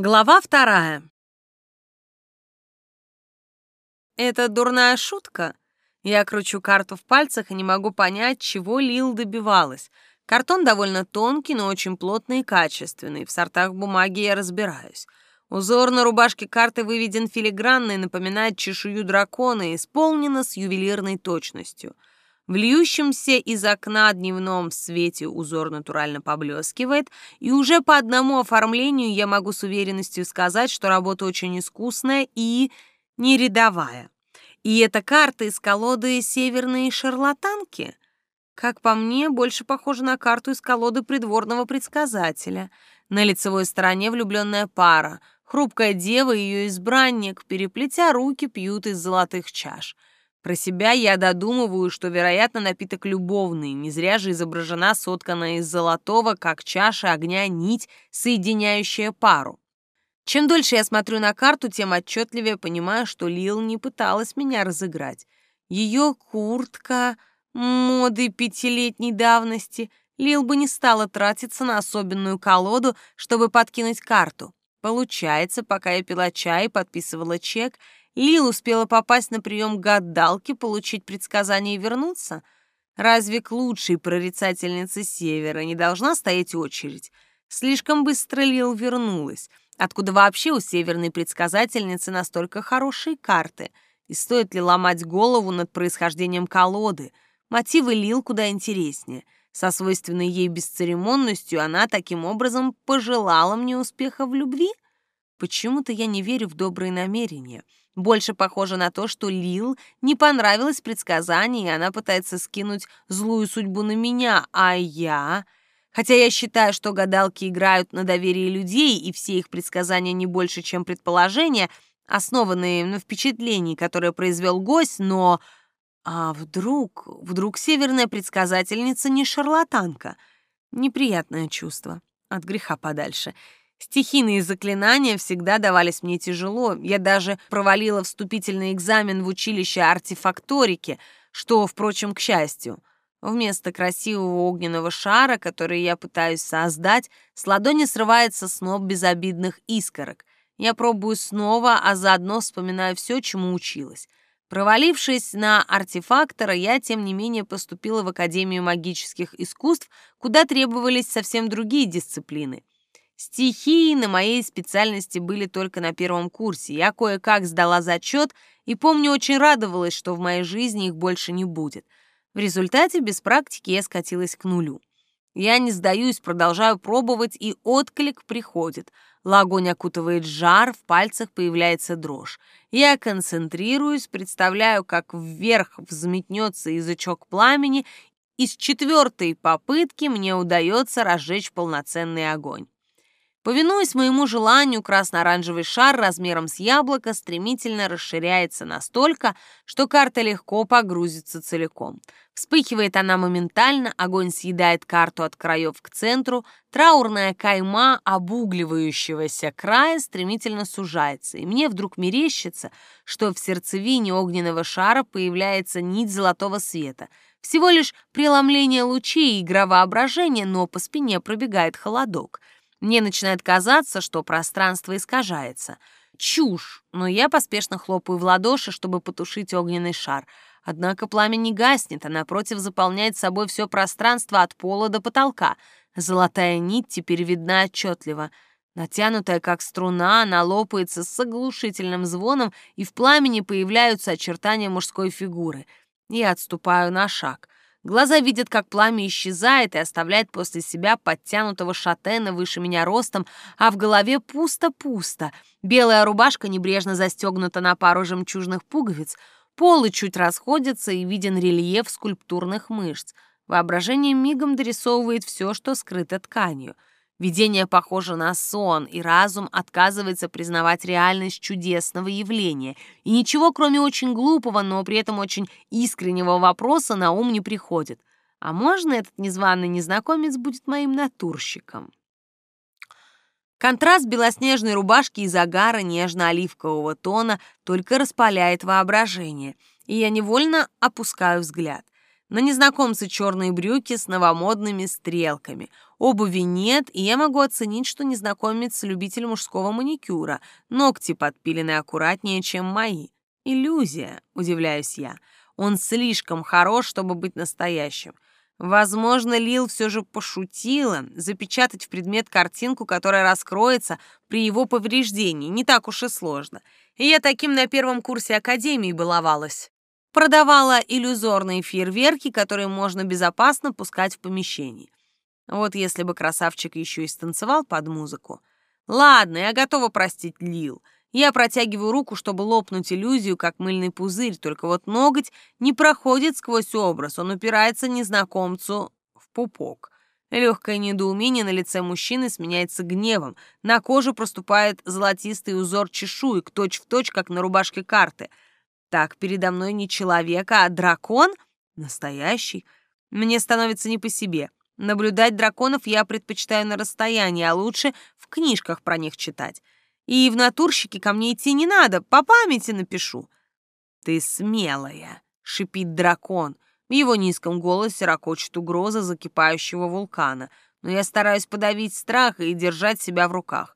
Глава вторая. Это дурная шутка. Я кручу карту в пальцах и не могу понять, чего Лил добивалась. Картон довольно тонкий, но очень плотный и качественный. В сортах бумаги я разбираюсь. Узор на рубашке карты выведен филигранно и напоминает чешую дракона и исполнено с ювелирной точностью — в льющемся из окна дневном свете узор натурально поблескивает, и уже по одному оформлению я могу с уверенностью сказать, что работа очень искусная и не рядовая. И эта карта из колоды «Северные шарлатанки». Как по мне, больше похожа на карту из колоды придворного предсказателя. На лицевой стороне влюбленная пара. Хрупкая дева и ее избранник, переплетя руки, пьют из золотых чаш — про себя я додумываю, что, вероятно, напиток любовный, не зря же изображена сотканная из золотого, как чаша огня, нить, соединяющая пару. Чем дольше я смотрю на карту, тем отчетливее понимаю, что Лил не пыталась меня разыграть. Ее куртка моды пятилетней давности. Лил бы не стала тратиться на особенную колоду, чтобы подкинуть карту. Получается, пока я пила чай и подписывала чек — Лил успела попасть на прием к гадалке, получить предсказание и вернуться? Разве к лучшей прорицательнице Севера не должна стоять очередь? Слишком быстро Лил вернулась. Откуда вообще у северной предсказательницы настолько хорошие карты? И стоит ли ломать голову над происхождением колоды? Мотивы Лил куда интереснее. Со свойственной ей бесцеремонностью она таким образом пожелала мне успеха в любви? Почему-то я не верю в добрые намерения. Больше похоже на то, что Лил не понравилось предсказание, и она пытается скинуть злую судьбу на меня, а я... Хотя я считаю, что гадалки играют на доверии людей, и все их предсказания не больше, чем предположения, основанные на впечатлении, которое произвел гость, но... А вдруг... Вдруг северная предсказательница не шарлатанка? Неприятное чувство. От греха подальше. Стихийные заклинания всегда давались мне тяжело. Я даже провалила вступительный экзамен в училище артефакторики, что, впрочем, к счастью. Вместо красивого огненного шара, который я пытаюсь создать, с ладони срывается сноп безобидных искорок. Я пробую снова, а заодно вспоминаю все, чему училась. Провалившись на артефактора, я, тем не менее, поступила в Академию магических искусств, куда требовались совсем другие дисциплины — Стихии на моей специальности были только на первом курсе. Я кое-как сдала зачет и, помню, очень радовалась, что в моей жизни их больше не будет. В результате без практики я скатилась к нулю. Я не сдаюсь, продолжаю пробовать, и отклик приходит. Лагонь окутывает жар, в пальцах появляется дрожь. Я концентрируюсь, представляю, как вверх взметнется язычок пламени, и с четвертой попытки мне удается разжечь полноценный огонь. Повинуясь моему желанию, красно-оранжевый шар размером с яблоко стремительно расширяется настолько, что карта легко погрузится целиком. Вспыхивает она моментально, огонь съедает карту от краев к центру, траурная кайма обугливающегося края стремительно сужается, и мне вдруг мерещится, что в сердцевине огненного шара появляется нить золотого света. Всего лишь преломление лучей и игра воображения, но по спине пробегает холодок — мне начинает казаться, что пространство искажается. Чушь, но я поспешно хлопаю в ладоши, чтобы потушить огненный шар. Однако пламя не гаснет, а напротив заполняет собой все пространство от пола до потолка. Золотая нить теперь видна отчетливо. Натянутая, как струна, она лопается с оглушительным звоном, и в пламени появляются очертания мужской фигуры. Я отступаю на шаг — Глаза видят, как пламя исчезает и оставляет после себя подтянутого шатена выше меня ростом, а в голове пусто-пусто. Белая рубашка небрежно застегнута на пару жемчужных пуговиц, полы чуть расходятся и виден рельеф скульптурных мышц. Воображение мигом дорисовывает все, что скрыто тканью — Видение похоже на сон, и разум отказывается признавать реальность чудесного явления. И ничего, кроме очень глупого, но при этом очень искреннего вопроса на ум не приходит. А можно этот незваный незнакомец будет моим натурщиком? Контраст белоснежной рубашки и загара нежно-оливкового тона только распаляет воображение, и я невольно опускаю взгляд — На незнакомце черные брюки с новомодными стрелками. Обуви нет, и я могу оценить, что незнакомец — любитель мужского маникюра. Ногти подпилены аккуратнее, чем мои. Иллюзия, удивляюсь я. Он слишком хорош, чтобы быть настоящим. Возможно, Лил все же пошутила запечатать в предмет картинку, которая раскроется при его повреждении. Не так уж и сложно. И я таким на первом курсе академии баловалась. Продавала иллюзорные фейерверки, которые можно безопасно пускать в помещении. Вот если бы красавчик еще и станцевал под музыку. Ладно, я готова простить Лил. Я протягиваю руку, чтобы лопнуть иллюзию, как мыльный пузырь, только вот ноготь не проходит сквозь образ, он упирается незнакомцу в пупок. Легкое недоумение на лице мужчины сменяется гневом. На коже проступает золотистый узор чешуек, точь-в-точь, как на рубашке карты — так передо мной не человек, а дракон? Настоящий? Мне становится не по себе. Наблюдать драконов я предпочитаю на расстоянии, а лучше в книжках про них читать. И в натурщики ко мне идти не надо, по памяти напишу. «Ты смелая», — шипит дракон. В его низком голосе ракочет угроза закипающего вулкана, но я стараюсь подавить страх и держать себя в руках.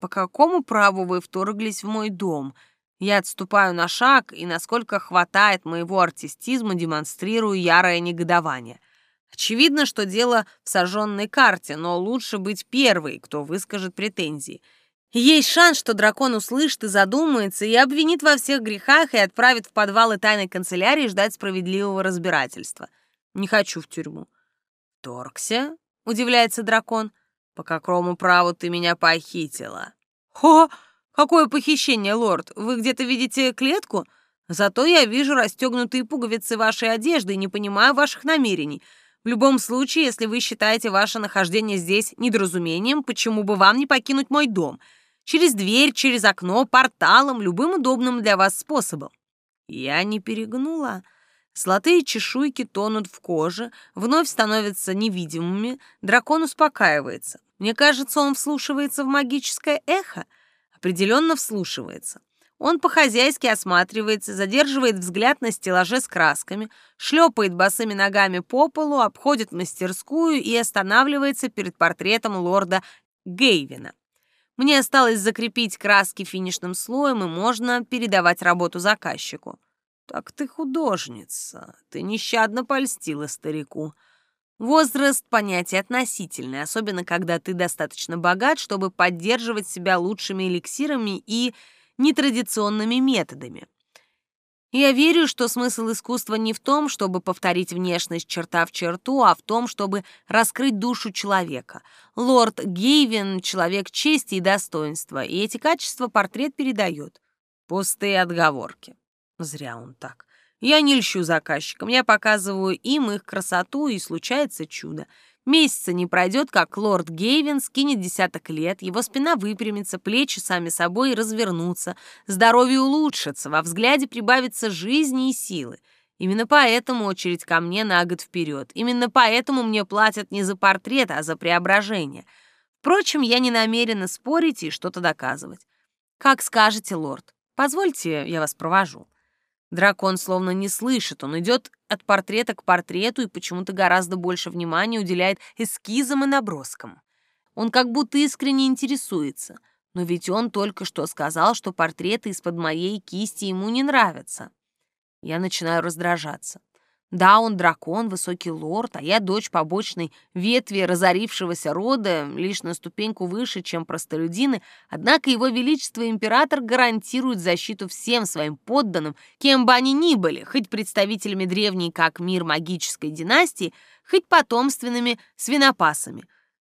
«По какому праву вы вторглись в мой дом?» Я отступаю на шаг и, насколько хватает моего артистизма, демонстрирую ярое негодование. Очевидно, что дело в сожженной карте, но лучше быть первой, кто выскажет претензии. Есть шанс, что дракон услышит и задумается, и обвинит во всех грехах и отправит в подвалы тайной канцелярии ждать справедливого разбирательства. Не хочу в тюрьму. «Торкся?» — удивляется дракон. «По какому праву ты меня похитила?» «Хо!» «Какое похищение, лорд? Вы где-то видите клетку? Зато я вижу расстегнутые пуговицы вашей одежды и не понимаю ваших намерений. В любом случае, если вы считаете ваше нахождение здесь недоразумением, почему бы вам не покинуть мой дом? Через дверь, через окно, порталом, любым удобным для вас способом». Я не перегнула. Золотые чешуйки тонут в коже, вновь становятся невидимыми, дракон успокаивается. Мне кажется, он вслушивается в магическое эхо — определенно вслушивается. Он по-хозяйски осматривается, задерживает взгляд на стеллаже с красками, шлепает босыми ногами по полу, обходит мастерскую и останавливается перед портретом лорда Гейвина. Мне осталось закрепить краски финишным слоем, и можно передавать работу заказчику. «Так ты художница, ты нещадно польстила старику», Возраст — понятие относительное, особенно когда ты достаточно богат, чтобы поддерживать себя лучшими эликсирами и нетрадиционными методами. Я верю, что смысл искусства не в том, чтобы повторить внешность черта в черту, а в том, чтобы раскрыть душу человека. Лорд Гейвин — человек чести и достоинства, и эти качества портрет передает. Пустые отговорки. Зря он так. Я не льщу заказчикам, я показываю им их красоту, и случается чудо. Месяца не пройдет, как лорд Гейвен скинет десяток лет, его спина выпрямится, плечи сами собой развернутся, здоровье улучшится, во взгляде прибавится жизни и силы. Именно поэтому очередь ко мне на год вперед. Именно поэтому мне платят не за портрет, а за преображение. Впрочем, я не намерена спорить и что-то доказывать. Как скажете, лорд. Позвольте, я вас провожу. Дракон словно не слышит, он идет от портрета к портрету и почему-то гораздо больше внимания уделяет эскизам и наброскам. Он как будто искренне интересуется, но ведь он только что сказал, что портреты из-под моей кисти ему не нравятся. Я начинаю раздражаться. Да, он дракон, высокий лорд, а я дочь побочной ветви разорившегося рода, лишь на ступеньку выше, чем простолюдины, однако его величество император гарантирует защиту всем своим подданным, кем бы они ни были, хоть представителями древней как мир магической династии, хоть потомственными свинопасами.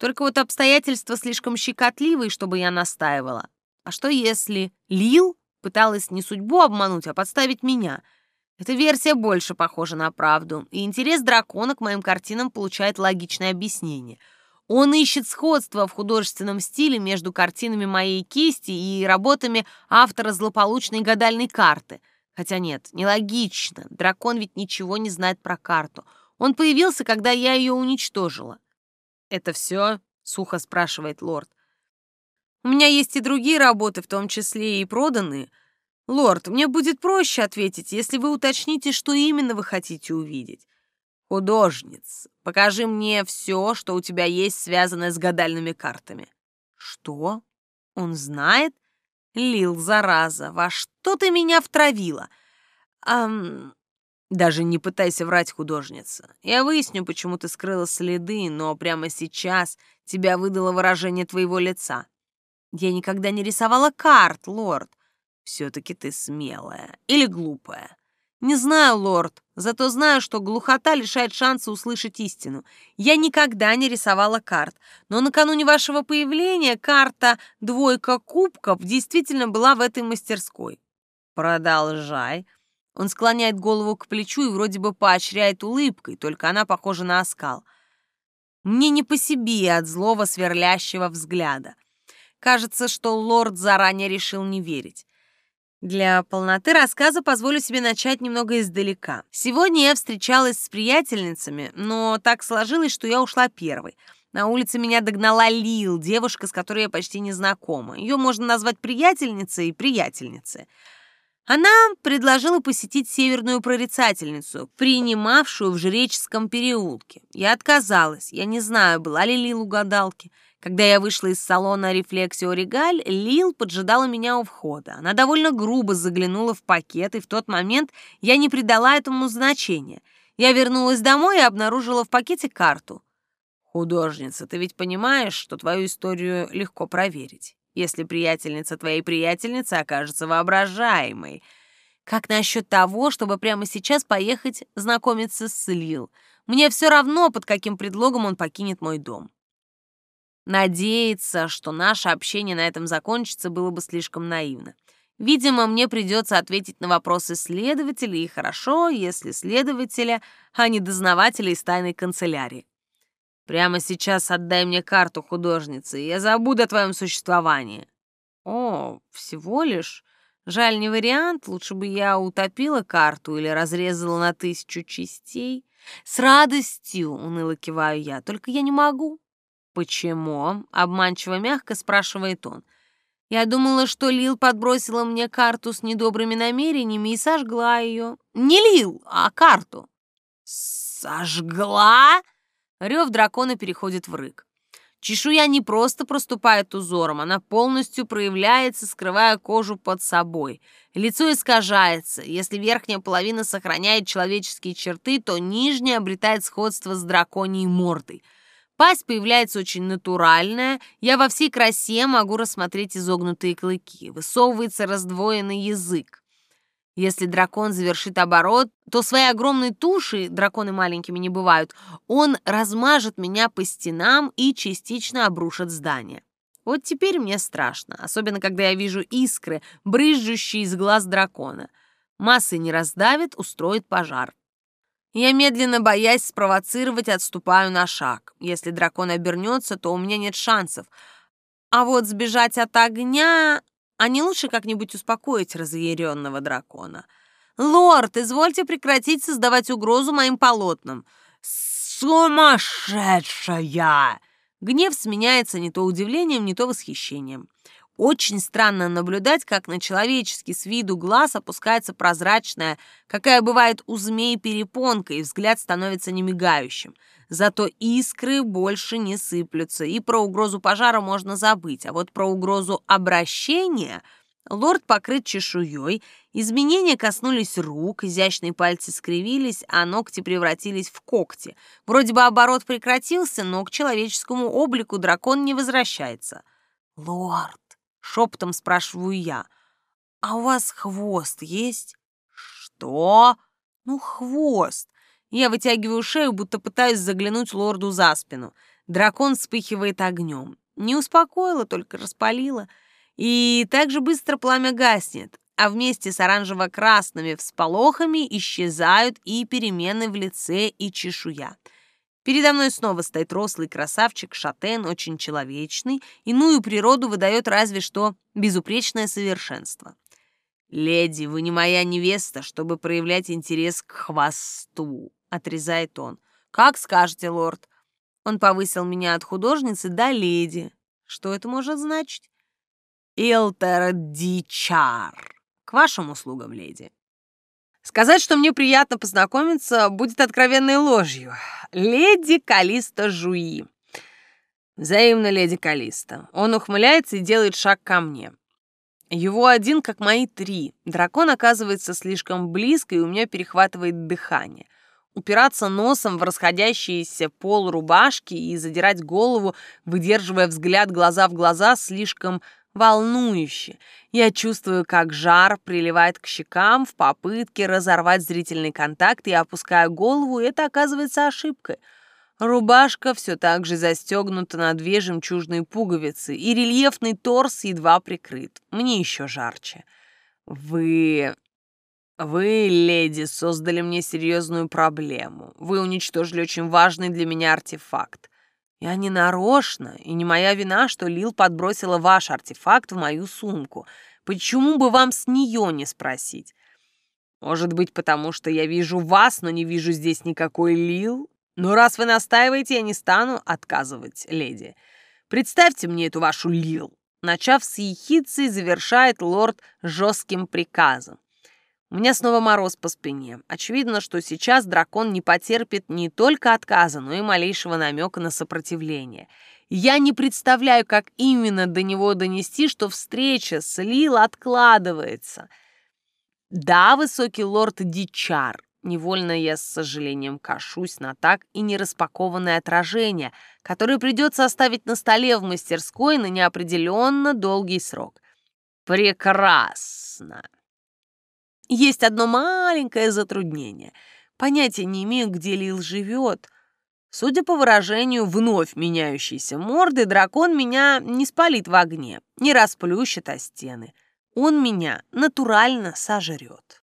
Только вот обстоятельства слишком щекотливые, чтобы я настаивала. А что если Лил пыталась не судьбу обмануть, а подставить меня — эта версия больше похожа на правду, и интерес дракона к моим картинам получает логичное объяснение. Он ищет сходство в художественном стиле между картинами моей кисти и работами автора злополучной гадальной карты. Хотя нет, нелогично. Дракон ведь ничего не знает про карту. Он появился, когда я ее уничтожила. «Это все?» — сухо спрашивает лорд. «У меня есть и другие работы, в том числе и проданные». «Лорд, мне будет проще ответить, если вы уточните, что именно вы хотите увидеть. Художниц, покажи мне все, что у тебя есть, связанное с гадальными картами». «Что? Он знает?» «Лил, зараза, во что ты меня втравила?» «Ам, даже не пытайся врать, художница. Я выясню, почему ты скрыла следы, но прямо сейчас тебя выдало выражение твоего лица. Я никогда не рисовала карт, лорд. Все-таки ты смелая или глупая. Не знаю, лорд, зато знаю, что глухота лишает шанса услышать истину. Я никогда не рисовала карт, но накануне вашего появления карта «Двойка кубков» действительно была в этой мастерской. Продолжай. Он склоняет голову к плечу и вроде бы поощряет улыбкой, только она похожа на оскал. Мне не по себе от злого сверлящего взгляда. Кажется, что лорд заранее решил не верить. Для полноты рассказа позволю себе начать немного издалека. Сегодня я встречалась с приятельницами, но так сложилось, что я ушла первой. На улице меня догнала Лил, девушка, с которой я почти не знакома. Ее можно назвать приятельницей и приятельницей. Она предложила посетить северную прорицательницу, принимавшую в Жреческом переулке. Я отказалась. Я не знаю, была ли Лил у гадалки. Когда я вышла из салона «Рефлексио Регаль», Лил поджидала меня у входа. Она довольно грубо заглянула в пакет, и в тот момент я не придала этому значения. Я вернулась домой и обнаружила в пакете карту. «Художница, ты ведь понимаешь, что твою историю легко проверить?» если приятельница твоей приятельницы окажется воображаемой. Как насчет того, чтобы прямо сейчас поехать знакомиться с Лил? Мне все равно, под каким предлогом он покинет мой дом. Надеяться, что наше общение на этом закончится, было бы слишком наивно. Видимо, мне придется ответить на вопросы следователя, и хорошо, если следователя, а не дознавателя из тайной канцелярии. Прямо сейчас отдай мне карту художницы, и я забуду о твоем существовании. О, всего лишь? Жаль, не вариант. Лучше бы я утопила карту или разрезала на тысячу частей. С радостью, уныло киваю я, только я не могу. Почему? Обманчиво мягко спрашивает он. Я думала, что Лил подбросила мне карту с недобрыми намерениями и сожгла ее. Не Лил, а карту. Сожгла? Рев дракона переходит в рык. Чешуя не просто проступает узором, она полностью проявляется, скрывая кожу под собой. Лицо искажается. Если верхняя половина сохраняет человеческие черты, то нижняя обретает сходство с драконьей мордой. Пасть появляется очень натуральная, я во всей красе могу рассмотреть изогнутые клыки. Высовывается раздвоенный язык. Если дракон завершит оборот, то своей огромной тушей, драконы маленькими не бывают, он размажет меня по стенам и частично обрушит здание. Вот теперь мне страшно, особенно когда я вижу искры, брызжущие из глаз дракона. Массы не раздавит, устроит пожар. Я медленно, боясь спровоцировать, отступаю на шаг. Если дракон обернется, то у меня нет шансов. А вот сбежать от огня а не лучше как-нибудь успокоить разъяренного дракона? «Лорд, извольте прекратить создавать угрозу моим полотнам!» «Сумасшедшая!» Гнев сменяется не то удивлением, не то восхищением. Очень странно наблюдать, как на человеческий с виду глаз опускается прозрачная, какая бывает у змей перепонка, и взгляд становится немигающим. Зато искры больше не сыплются, и про угрозу пожара можно забыть, а вот про угрозу обращения лорд покрыт чешуей, изменения коснулись рук, изящные пальцы скривились, а ногти превратились в когти. Вроде бы оборот прекратился, но к человеческому облику дракон не возвращается. «Лорд!» Шепотом спрашиваю я. «А у вас хвост есть?» «Что?» «Ну, хвост!» Я вытягиваю шею, будто пытаюсь заглянуть лорду за спину. Дракон вспыхивает огнем. Не успокоила, только распалила. И так же быстро пламя гаснет, а вместе с оранжево-красными всполохами исчезают и перемены в лице и чешуя. Передо мной снова стоит рослый красавчик, шатен, очень человечный, иную природу выдает разве что безупречное совершенство. «Леди, вы не моя невеста, чтобы проявлять интерес к хвосту», — отрезает он. «Как скажете, лорд». Он повысил меня от художницы до леди. Что это может значить? «Илтер дичар». К вашим услугам, леди. Сказать, что мне приятно познакомиться, будет откровенной ложью. Леди Калиста Жуи. Взаимно, леди Калиста. Он ухмыляется и делает шаг ко мне. Его один, как мои три. Дракон оказывается слишком близко, и у меня перехватывает дыхание. Упираться носом в расходящиеся пол рубашки и задирать голову, выдерживая взгляд глаза в глаза, слишком волнующе. Я чувствую, как жар приливает к щекам в попытке разорвать зрительный контакт. Я опускаю голову, и это оказывается ошибкой — Рубашка все так же застегнута на две жемчужные пуговицы, и рельефный торс едва прикрыт. Мне еще жарче. Вы... Вы, леди, создали мне серьезную проблему. Вы уничтожили очень важный для меня артефакт. Я не нарочно, и не моя вина, что Лил подбросила ваш артефакт в мою сумку. Почему бы вам с нее не спросить? Может быть, потому что я вижу вас, но не вижу здесь никакой Лил? Но раз вы настаиваете, я не стану отказывать, леди. Представьте мне эту вашу Лил. Начав с ехидцей, завершает лорд жестким приказом. У меня снова мороз по спине. Очевидно, что сейчас дракон не потерпит не только отказа, но и малейшего намека на сопротивление. Я не представляю, как именно до него донести, что встреча с Лил откладывается. Да, высокий лорд Дичар, Невольно я с сожалением кашусь на так и не распакованное отражение, которое придется оставить на столе в мастерской на неопределенно долгий срок. Прекрасно. Есть одно маленькое затруднение. Понятия не имею, где Лил живет. Судя по выражению вновь меняющейся морды, дракон меня не спалит в огне, не расплющит о стены. Он меня натурально сожрет.